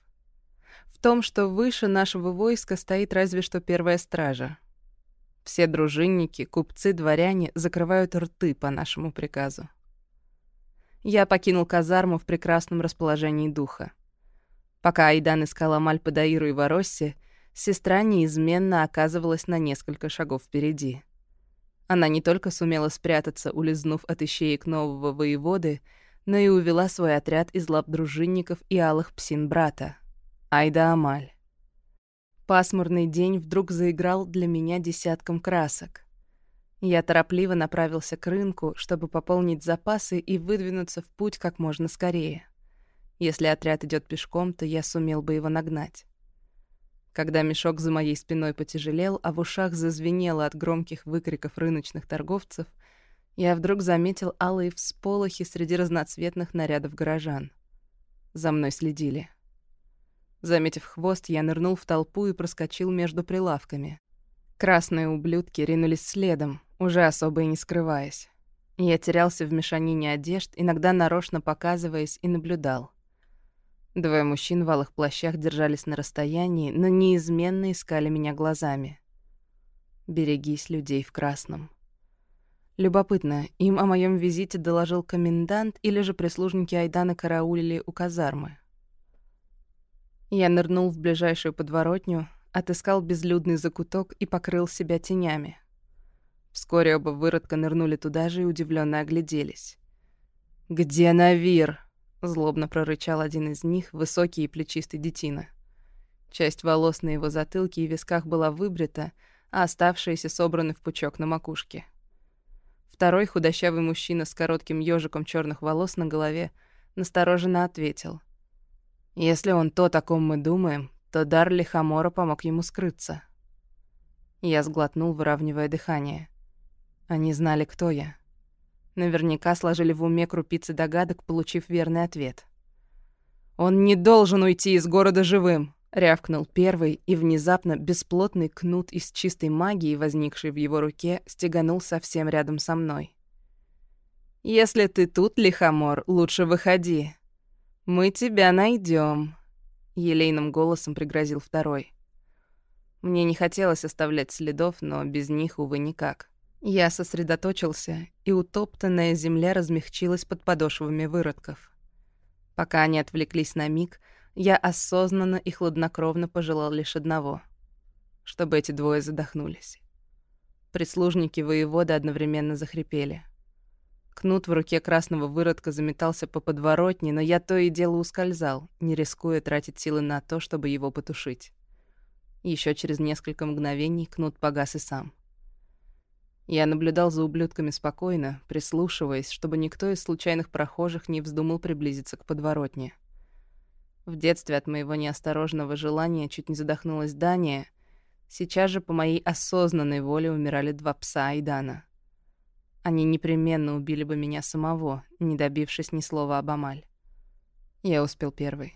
Speaker 1: В том, что выше нашего войска стоит разве что первая стража. Все дружинники, купцы, дворяне закрывают рты по нашему приказу. Я покинул казарму в прекрасном расположении духа. Пока Айдан искала Мальпадаиру и Воросси, сестра неизменно оказывалась на несколько шагов впереди. Она не только сумела спрятаться, улизнув от ищеек нового воеводы, но и увела свой отряд из лап дружинников и алых псин брата. Айда Амаль. Пасмурный день вдруг заиграл для меня десятком красок. Я торопливо направился к рынку, чтобы пополнить запасы и выдвинуться в путь как можно скорее. Если отряд идет пешком, то я сумел бы его нагнать. Когда мешок за моей спиной потяжелел, а в ушах зазвенело от громких выкриков рыночных торговцев, я вдруг заметил алые всполохи среди разноцветных нарядов горожан. За мной следили. Заметив хвост, я нырнул в толпу и проскочил между прилавками. Красные ублюдки ринулись следом, уже особо и не скрываясь. Я терялся в мешанине одежд, иногда нарочно показываясь, и наблюдал. Двое мужчин в алых плащах держались на расстоянии, но неизменно искали меня глазами. Берегись людей в красном. Любопытно, им о моем визите доложил комендант или же прислужники Айдана караулили у казармы. Я нырнул в ближайшую подворотню, отыскал безлюдный закуток и покрыл себя тенями. Вскоре оба выродка нырнули туда же и удивленно огляделись. «Где Навир?» Злобно прорычал один из них, высокий и плечистый детина. Часть волос на его затылке и висках была выбрита, а оставшиеся собраны в пучок на макушке. Второй худощавый мужчина с коротким ёжиком черных волос на голове настороженно ответил. «Если он то, о ком мы думаем, то дар Лихомора помог ему скрыться». Я сглотнул, выравнивая дыхание. Они знали, кто я. Наверняка сложили в уме крупицы догадок, получив верный ответ. «Он не должен уйти из города живым!» — рявкнул первый, и внезапно бесплотный кнут из чистой магии, возникший в его руке, стеганул совсем рядом со мной. «Если ты тут, лихомор, лучше выходи. Мы тебя найдем, елейным голосом пригрозил второй. Мне не хотелось оставлять следов, но без них, увы, никак. Я сосредоточился, и утоптанная земля размягчилась под подошвами выродков. Пока они отвлеклись на миг, я осознанно и хладнокровно пожелал лишь одного — чтобы эти двое задохнулись. Прислужники воевода одновременно захрипели. Кнут в руке красного выродка заметался по подворотне, но я то и дело ускользал, не рискуя тратить силы на то, чтобы его потушить. Еще через несколько мгновений кнут погас и сам. Я наблюдал за ублюдками спокойно, прислушиваясь, чтобы никто из случайных прохожих не вздумал приблизиться к подворотне. В детстве от моего неосторожного желания чуть не задохнулась Дания. Сейчас же по моей осознанной воле умирали два пса Айдана. Они непременно убили бы меня самого, не добившись ни слова об Амаль. Я успел первый.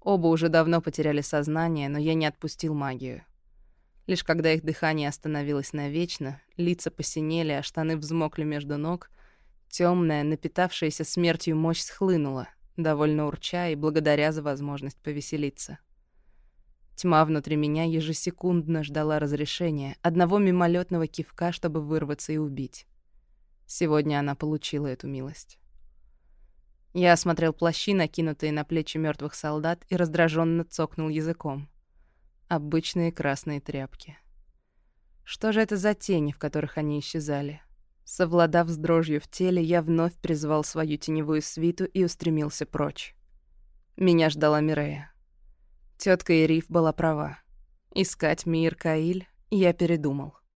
Speaker 1: Оба уже давно потеряли сознание, но я не отпустил магию. Лишь когда их дыхание остановилось навечно, лица посинели, а штаны взмокли между ног, темная, напитавшаяся смертью мощь схлынула, довольно урча и благодаря за возможность повеселиться. Тьма внутри меня ежесекундно ждала разрешения, одного мимолетного кивка, чтобы вырваться и убить. Сегодня она получила эту милость. Я осмотрел плащи, накинутые на плечи мертвых солдат, и раздраженно цокнул языком. Обычные красные тряпки. Что же это за тени, в которых они исчезали? Совладав с дрожью в теле, я вновь призвал свою теневую свиту и устремился прочь. Меня ждала Мирея. Тетка Ириф была права. Искать Мир Каиль я передумал.